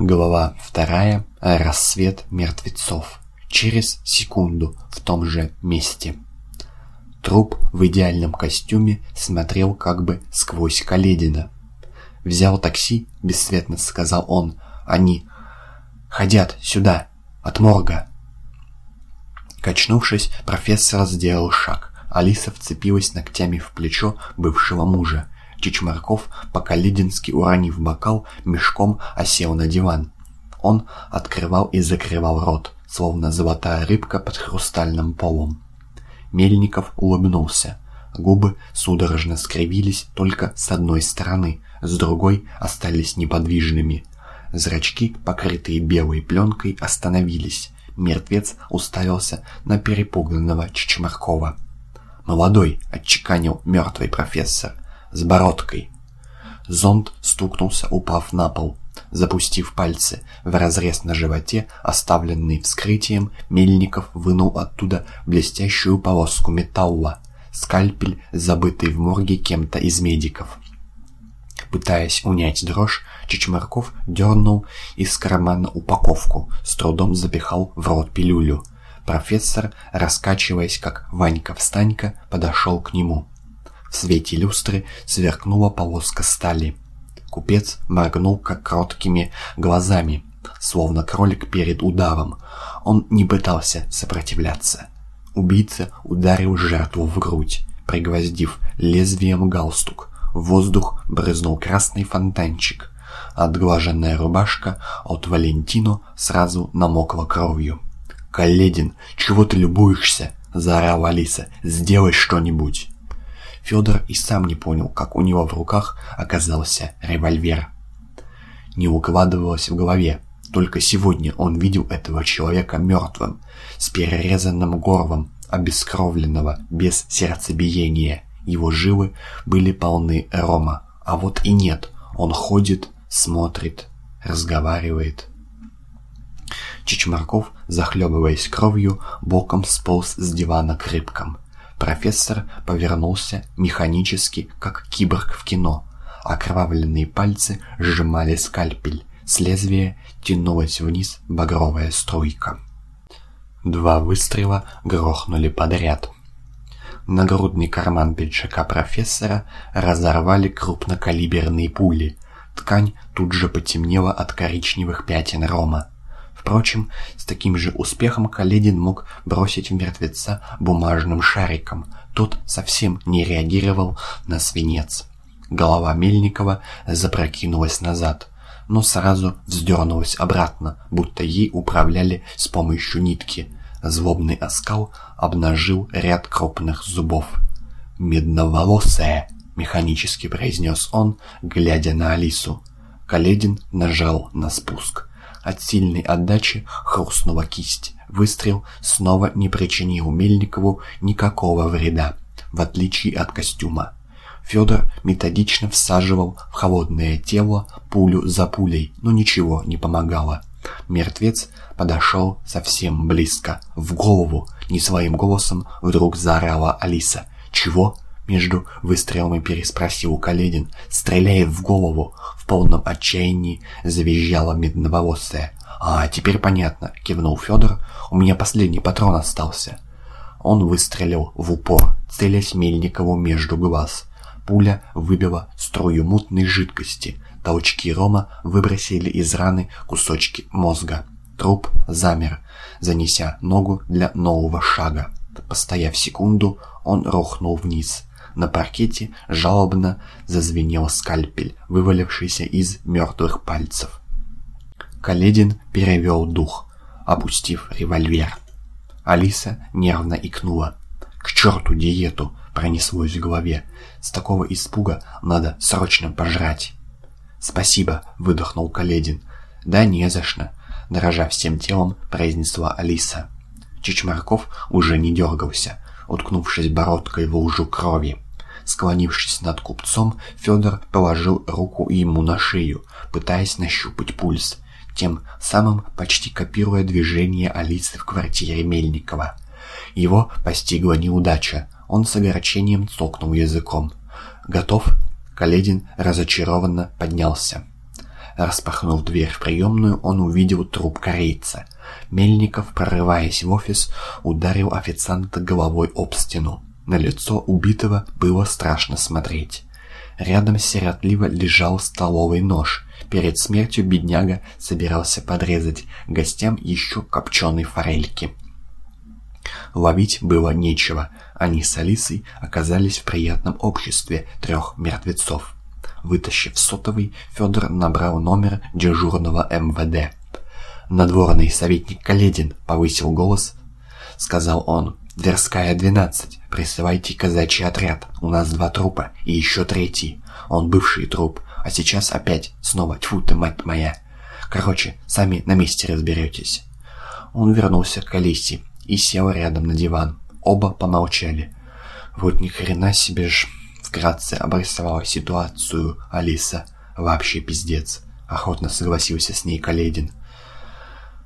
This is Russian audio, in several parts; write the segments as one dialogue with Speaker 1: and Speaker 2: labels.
Speaker 1: Глава вторая. Рассвет мертвецов. Через секунду в том же месте. Труп в идеальном костюме смотрел как бы сквозь Каледина. «Взял такси», — бесцветно сказал он. «Они ходят сюда, от морга». Качнувшись, профессор сделал шаг. Алиса вцепилась ногтями в плечо бывшего мужа. Чичмарков, по-каледински уронив бокал, мешком осел на диван. Он открывал и закрывал рот, словно золотая рыбка под хрустальным полом. Мельников улыбнулся. Губы судорожно скривились только с одной стороны, с другой остались неподвижными. Зрачки, покрытые белой пленкой, остановились. Мертвец уставился на перепуганного Чичмаркова. «Молодой», — отчеканил мертвый профессор, — с бородкой. Зонд стукнулся, упав на пол. Запустив пальцы в разрез на животе, оставленный вскрытием, Мельников вынул оттуда блестящую полоску металла. Скальпель, забытый в морге кем-то из медиков. Пытаясь унять дрожь, Чичмарков дернул из кармана упаковку, с трудом запихал в рот пилюлю. Профессор, раскачиваясь как Ванька-встанька, подошел к нему. В свете люстры сверкнула полоска стали. Купец моргнул как кроткими глазами, словно кролик перед ударом. Он не пытался сопротивляться. Убийца ударил жертву в грудь, пригвоздив лезвием галстук. В воздух брызнул красный фонтанчик. Отглаженная рубашка от Валентино сразу намокла кровью. «Каледин, чего ты любуешься?» — заорала Алиса. «Сделай что-нибудь!» Федор и сам не понял, как у него в руках оказался револьвер. Не укладывалось в голове. Только сегодня он видел этого человека мертвым, с перерезанным горлом, обескровленного, без сердцебиения. Его жилы были полны рома. А вот и нет. Он ходит, смотрит, разговаривает. Чичмарков, захлебываясь кровью, боком сполз с дивана к рыбкам. Профессор повернулся механически, как киборг в кино. Окровавленные пальцы сжимали скальпель. С лезвия тянулась вниз багровая струйка. Два выстрела грохнули подряд. Нагрудный карман пиджака профессора разорвали крупнокалиберные пули. Ткань тут же потемнела от коричневых пятен рома. Впрочем, с таким же успехом Каледин мог бросить мертвеца бумажным шариком. Тот совсем не реагировал на свинец. Голова Мельникова запрокинулась назад, но сразу вздернулась обратно, будто ей управляли с помощью нитки. Злобный оскал обнажил ряд крупных зубов. «Медноволосая!» — механически произнес он, глядя на Алису. Каледин нажал на спуск. От сильной отдачи хрустнула кисть. Выстрел снова не причинил Мельникову никакого вреда, в отличие от костюма. Федор методично всаживал в холодное тело пулю за пулей, но ничего не помогало. Мертвец подошел совсем близко. В голову, не своим голосом, вдруг заорала Алиса. «Чего?» Между выстрелами переспросил Каледин. «Стреляет в голову!» В полном отчаянии завизжала медноволосая. «А, теперь понятно», — кивнул Федор. «У меня последний патрон остался». Он выстрелил в упор, целясь Мельникову между глаз. Пуля выбила струю мутной жидкости. Толчки рома выбросили из раны кусочки мозга. Труп замер, занеся ногу для нового шага. Постояв секунду, он рухнул вниз. На паркете жалобно зазвенел скальпель, вывалившийся из мертвых пальцев. Каледин перевел дух, опустив револьвер. Алиса нервно икнула. «К черту диету!» пронеслось в голове. «С такого испуга надо срочно пожрать!» «Спасибо!» — выдохнул Каледин. «Да не за что!» — дрожа всем телом, произнесла Алиса. Чичмарков уже не дергался, уткнувшись бородкой в лужу крови. Склонившись над купцом, Федор положил руку ему на шею, пытаясь нащупать пульс, тем самым почти копируя движение Алисы в квартире Мельникова. Его постигла неудача. Он с огорчением цокнул языком. «Готов?» Каледин разочарованно поднялся. Распахнув дверь в приемную, он увидел труп корейца. Мельников, прорываясь в офис, ударил официанта головой об стену. На лицо убитого было страшно смотреть. Рядом сиротливо лежал столовый нож. Перед смертью бедняга собирался подрезать гостям еще копченой форельки. Ловить было нечего. Они с Алисой оказались в приятном обществе трех мертвецов. Вытащив сотовый, Федор набрал номер дежурного МВД. «Надворный советник Каледин», — повысил голос, — сказал он. «Тверская, 12. Присылайте казачий отряд. У нас два трупа и еще третий. Он бывший труп, а сейчас опять снова тьфу ты, мать моя. Короче, сами на месте разберетесь». Он вернулся к Алисе и сел рядом на диван. Оба помолчали. «Вот ни хрена себе ж...» Вкратце обрисовала ситуацию Алиса. «Вообще пиздец», — охотно согласился с ней Каледин.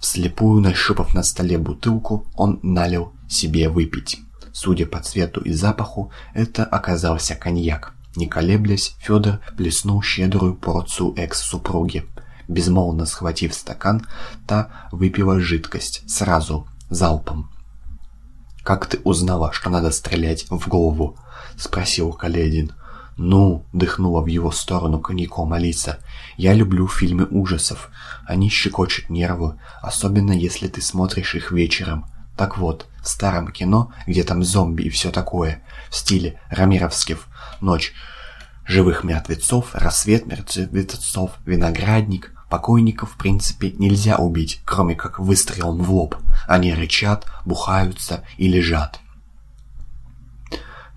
Speaker 1: Вслепую нащупав на столе бутылку, он налил себе выпить. Судя по цвету и запаху, это оказался коньяк. Не колеблясь, Федор плеснул щедрую порцию экс-супруги. Безмолвно схватив стакан, та выпила жидкость, сразу, залпом. «Как ты узнала, что надо стрелять в голову?» — спросил Каледин. «Ну», — дыхнула в его сторону коньяком Алиса, — «я люблю фильмы ужасов. Они щекочут нервы, особенно если ты смотришь их вечером. Так вот, в старом кино, где там зомби и все такое, в стиле рамировских «Ночь живых мертвецов», «Рассвет мертвецов», «Виноградник», покойников, в принципе, нельзя убить, кроме как выстрелом в лоб. Они рычат, бухаются и лежат.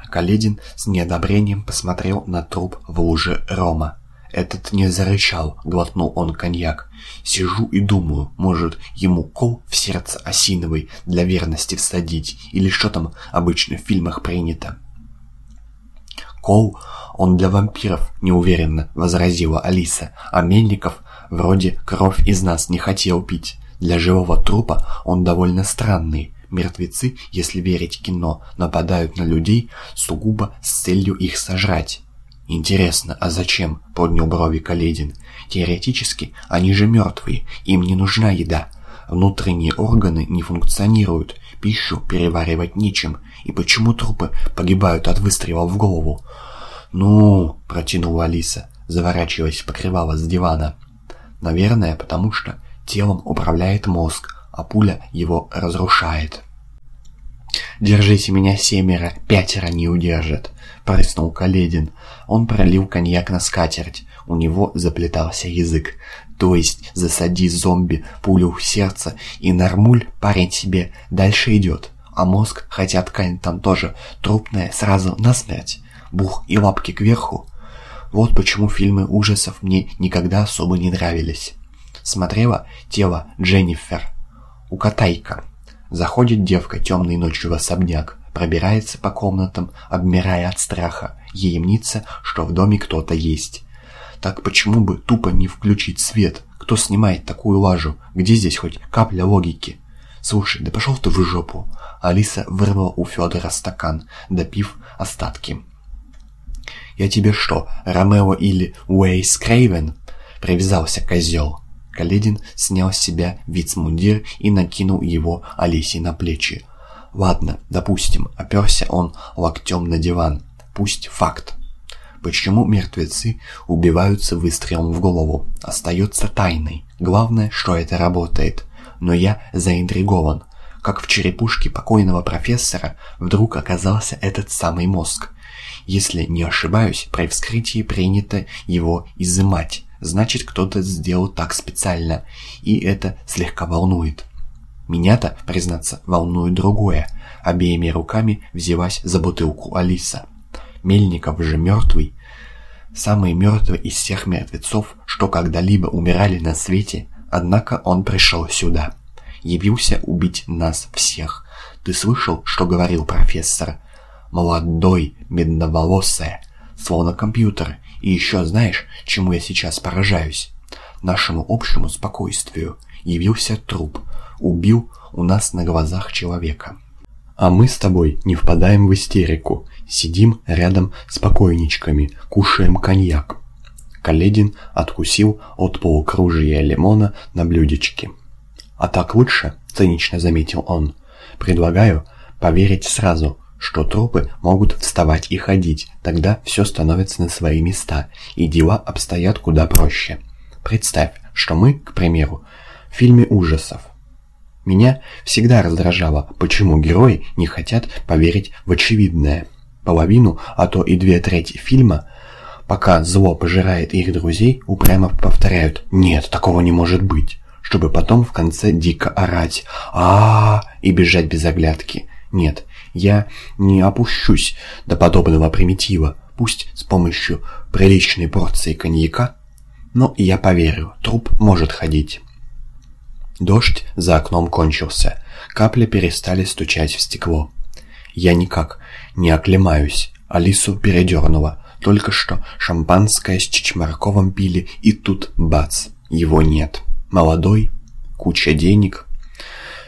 Speaker 1: Каледин с неодобрением посмотрел на труп в луже рома. Этот не зарычал, глотнул он коньяк. Сижу и думаю, может, ему кол в сердце осиновый для верности всадить, или что там обычно в фильмах принято. Кол, он для вампиров, неуверенно возразила Алиса, а Мельников вроде кровь из нас не хотел пить. Для живого трупа он довольно странный. Мертвецы, если верить кино, нападают на людей сугубо с целью их сожрать. «Интересно, а зачем?» — поднял брови Каледин. «Теоретически, они же мертвые, им не нужна еда. Внутренние органы не функционируют, пищу переваривать нечем. И почему трупы погибают от выстрела в голову?» «Ну...» — протянула Алиса, заворачиваясь в покрывало с дивана. «Наверное, потому что телом управляет мозг, а пуля его разрушает». «Держите меня семеро, пятеро не удержит», — прыснул Каледин. Он пролил коньяк на скатерть. У него заплетался язык. То есть засади зомби пулю в сердце, и нормуль парень себе дальше идет. А мозг, хотя ткань там тоже трупная, сразу насмерть. Бух и лапки кверху. Вот почему фильмы ужасов мне никогда особо не нравились. Смотрела тело Дженнифер. У Катайка. Заходит девка темной ночью в особняк, пробирается по комнатам, обмирая от страха. Ей мнится, что в доме кто-то есть. Так почему бы тупо не включить свет? Кто снимает такую лажу? Где здесь хоть капля логики? Слушай, да пошел ты в жопу. Алиса вырвала у Федора стакан, допив остатки. «Я тебе что, Ромео или Уэйс Крейвен?» Привязался козел. Каледин снял с себя вицмундир и накинул его Алисе на плечи. «Ладно, допустим, оперся он локтем на диван. Пусть факт. Почему мертвецы убиваются выстрелом в голову, остается тайной. Главное, что это работает. Но я заинтригован. Как в черепушке покойного профессора вдруг оказался этот самый мозг. Если не ошибаюсь, при вскрытии принято его изымать. Значит, кто-то сделал так специально, и это слегка волнует. Меня-то, признаться, волнует другое. Обеими руками взялась за бутылку Алиса. Мельников же мертвый. Самый мертвый из всех мертвецов, что когда-либо умирали на свете, однако он пришел сюда. Явился убить нас всех. Ты слышал, что говорил профессор? Молодой, медноволосая, словно компьютер, и еще знаешь, чему я сейчас поражаюсь? Нашему общему спокойствию явился труп, убил у нас на глазах человека. А мы с тобой не впадаем в истерику, сидим рядом с покойничками, кушаем коньяк. Каледин откусил от полукружия лимона на блюдечке. «А так лучше?» — цинично заметил он. «Предлагаю поверить сразу, что трупы могут вставать и ходить, тогда все становится на свои места, и дела обстоят куда проще. Представь, что мы, к примеру, в фильме ужасов. Меня всегда раздражало, почему герои не хотят поверить в очевидное. Половину, а то и две трети фильма, пока зло пожирает их друзей, упрямо повторяют «нет, такого не может быть», чтобы потом в конце дико орать а, -а, -а и бежать без оглядки. Нет, я не опущусь до подобного примитива, пусть с помощью приличной порции коньяка, но я поверю, труп может ходить. Дождь за окном кончился, капли перестали стучать в стекло. Я никак не оклемаюсь, Алису передернула. Только что шампанское с Чичмарковым пили, и тут бац, его нет. Молодой, куча денег.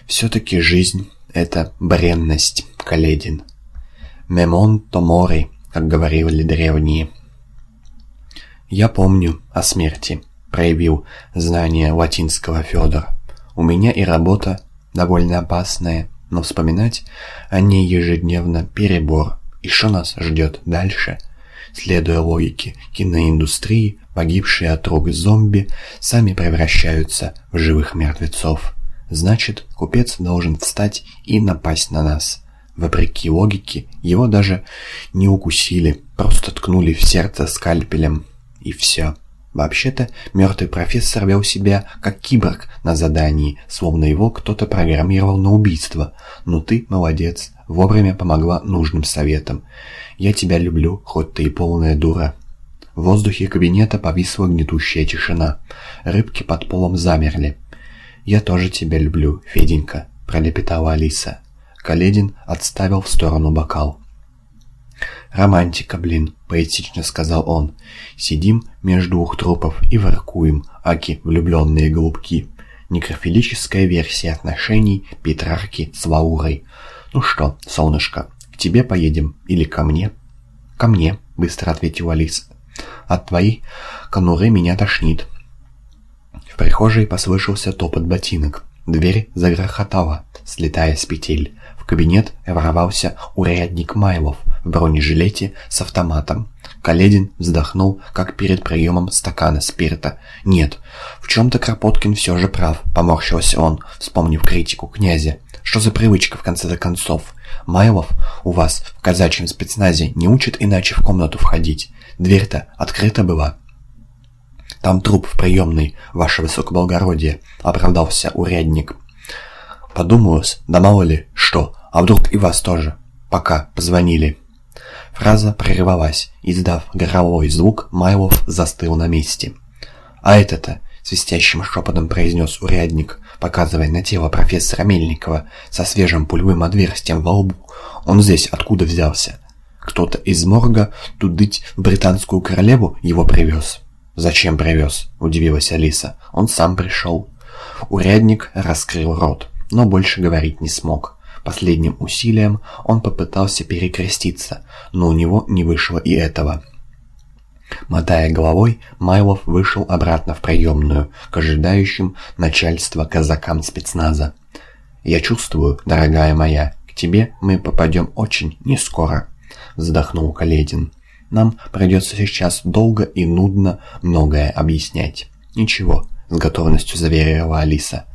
Speaker 1: Все-таки жизнь — это бренность. Каледин. «Мемонто мори», как говорили древние. «Я помню о смерти», — проявил знание латинского Федор. «У меня и работа довольно опасная, но вспоминать о ней ежедневно перебор. И что нас ждет дальше?» Следуя логике киноиндустрии, погибшие от рук зомби сами превращаются в живых мертвецов. Значит, купец должен встать и напасть на нас. Вопреки логике, его даже не укусили, просто ткнули в сердце скальпелем. И все. Вообще-то, мертвый профессор вел себя как киборг на задании, словно его кто-то программировал на убийство. Но ты молодец, вовремя помогла нужным советам. Я тебя люблю, хоть ты и полная дура. В воздухе кабинета повисла гнетущая тишина. Рыбки под полом замерли. «Я тоже тебя люблю, Феденька», — пролепетала Алиса. Каледин отставил в сторону бокал. «Романтика, блин», — поэтично сказал он. «Сидим между двух трупов и воркуем, аки влюбленные голубки. Некрофилическая версия отношений Петрарки с Лаурой. Ну что, солнышко, к тебе поедем или ко мне?» «Ко мне», — быстро ответила Алиса. «От твоей конуры меня тошнит». В прихожей послышался топот ботинок. Дверь загрохотала, слетая с петель кабинет ворвался урядник Майлов в бронежилете с автоматом. Каледин вздохнул, как перед приемом стакана спирта. «Нет, в чем-то Кропоткин все же прав», — поморщился он, вспомнив критику князя. «Что за привычка, в конце концов? Майлов у вас в казачьем спецназе не учат иначе в комнату входить. Дверь-то открыта была». «Там труп в приемной, ваше высокоблагородие», — оправдался урядник. «Подумалось, да мало ли, что, а вдруг и вас тоже? Пока позвонили». Фраза прервалась. Издав горловой звук, Майлов застыл на месте. «А это-то?» — свистящим шепотом произнес урядник, показывая на тело профессора Мельникова со свежим пулевым отверстием во лбу. «Он здесь откуда взялся?» «Кто-то из морга тудыть британскую королеву его привез?» «Зачем привез?» — удивилась Алиса. «Он сам пришел». Урядник раскрыл рот, но больше говорить не смог. Последним усилием он попытался перекреститься, но у него не вышло и этого. Мотая головой, Майлов вышел обратно в приемную, к ожидающим начальства казакам спецназа. «Я чувствую, дорогая моя, к тебе мы попадем очень нескоро», — вздохнул Каледин. «Нам придется сейчас долго и нудно многое объяснять». «Ничего», — с готовностью заверила Алиса.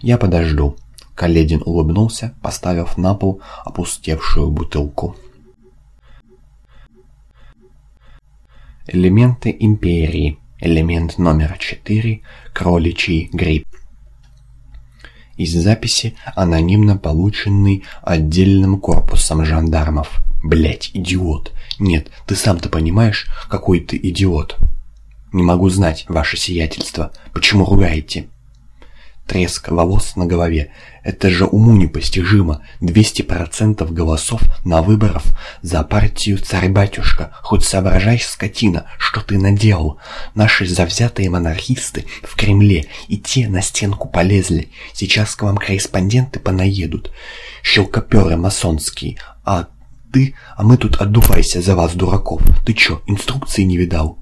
Speaker 1: «Я подожду». Каледин улыбнулся, поставив на пол опустевшую бутылку. Элементы империи. Элемент номер 4. Кроличий гриб. Из записи, анонимно полученный отдельным корпусом жандармов. Блять, идиот. Нет, ты сам-то понимаешь, какой ты идиот. Не могу знать, ваше сиятельство. Почему ругаете? Треск волос на голове. Это же уму непостижимо. 200% голосов на выборах за партию царь-батюшка. Хоть соображай, скотина, что ты наделал. Наши завзятые монархисты в Кремле и те на стенку полезли. Сейчас к вам корреспонденты понаедут. Щелкоперы масонские. А ты, а мы тут отдувайся за вас, дураков. Ты чё, инструкции не видал?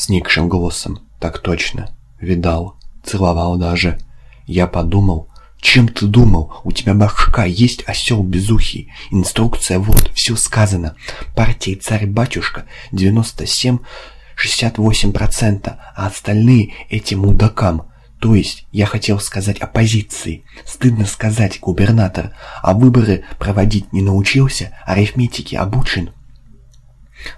Speaker 1: сникшим голосом. «Так точно. Видал. Целовал даже. Я подумал, чем ты думал? У тебя башка есть осел безухий. Инструкция вот, все сказано. Партия царь-батюшка 97-68%, а остальные этим мудакам. То есть, я хотел сказать оппозиции. Стыдно сказать, губернатор. А выборы проводить не научился, арифметики обучен.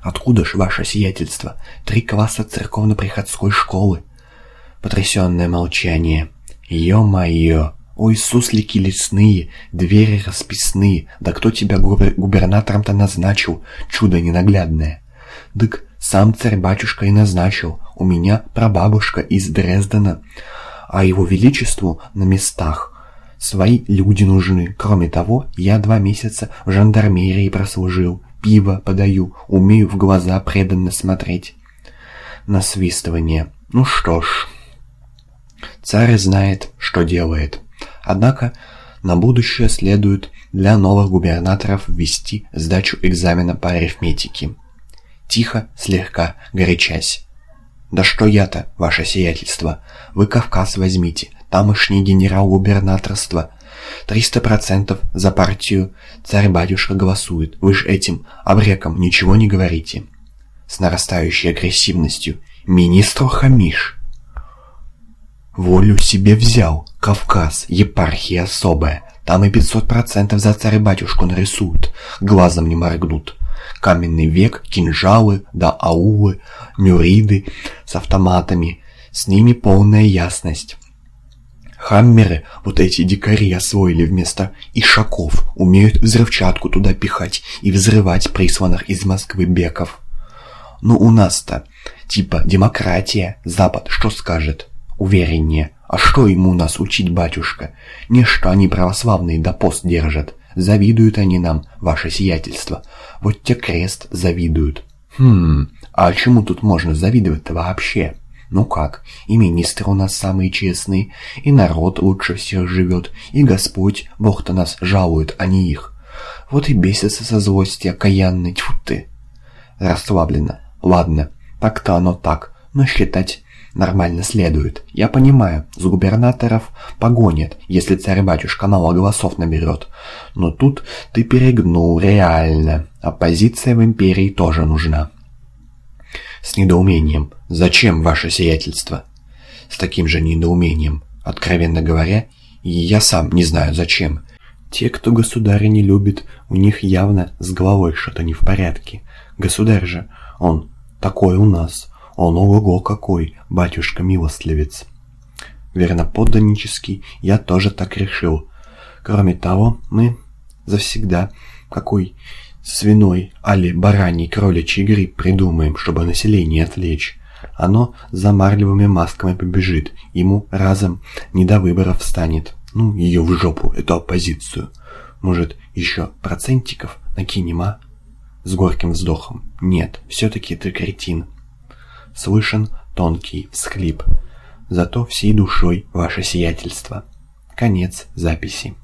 Speaker 1: Откуда ж ваше сиятельство? Три класса церковно-приходской школы. Потрясенное молчание. Ё-моё! Ой, суслики лесные, двери расписные, да кто тебя губер губернатором-то назначил, чудо ненаглядное? Дык, сам царь-батюшка и назначил, у меня прабабушка из Дрездена, а его величеству на местах. Свои люди нужны. Кроме того, я два месяца в жандармерии прослужил, пиво подаю, умею в глаза преданно смотреть. Насвистывание. Ну что ж, царь знает, что делает. Однако на будущее следует для новых губернаторов ввести сдачу экзамена по арифметике. Тихо, слегка горячась. «Да что я-то, ваше сиятельство? Вы Кавказ возьмите, тамошний генерал-губернаторство. Триста процентов за партию царь-батюшка голосует. Вы ж этим обреком ничего не говорите». С нарастающей агрессивностью. «Министр хамиш!» Волю себе взял. Кавказ, епархия особая. Там и 500% за царя-батюшку нарисуют. Глазом не моргнут. Каменный век, кинжалы, да аулы, мюриды с автоматами. С ними полная ясность. Хаммеры, вот эти дикари освоили вместо ишаков, умеют взрывчатку туда пихать и взрывать присланных из Москвы беков. Ну у нас-то, типа демократия, Запад что скажет? Увереннее. А что ему нас учить, батюшка? Не что они православные да пост держат. Завидуют они нам, ваше сиятельство. Вот те крест завидуют. Хм, а чему тут можно завидовать-то вообще? Ну как, и министры у нас самые честные, и народ лучше всех живет, и Господь, Бог-то нас жалует, а не их. Вот и бесится со злости окаянный, тьфу ты. Расслабленно. Ладно, так-то оно так, но считать нормально следует. Я понимаю, с губернаторов погонят, если царь-батюшка мало голосов наберет. Но тут ты перегнул, реально. Оппозиция в империи тоже нужна. С недоумением. Зачем ваше сиятельство? С таким же недоумением. Откровенно говоря, я сам не знаю зачем. Те, кто государя не любит, у них явно с головой что-то не в порядке. Государь же, он такой у нас. Он ого-го какой, батюшка-милостливец. Верноподданнический я тоже так решил. Кроме того, мы завсегда какой свиной али бараний кроличий гриб придумаем, чтобы население отвлечь. Оно за марлевыми масками побежит, ему разом не до выборов станет. Ну, ее в жопу, эту оппозицию. Может, еще процентиков накинем, а? С горьким вздохом. Нет, все-таки ты кретин слышен тонкий всхлип. Зато всей душой ваше сиятельство. Конец записи.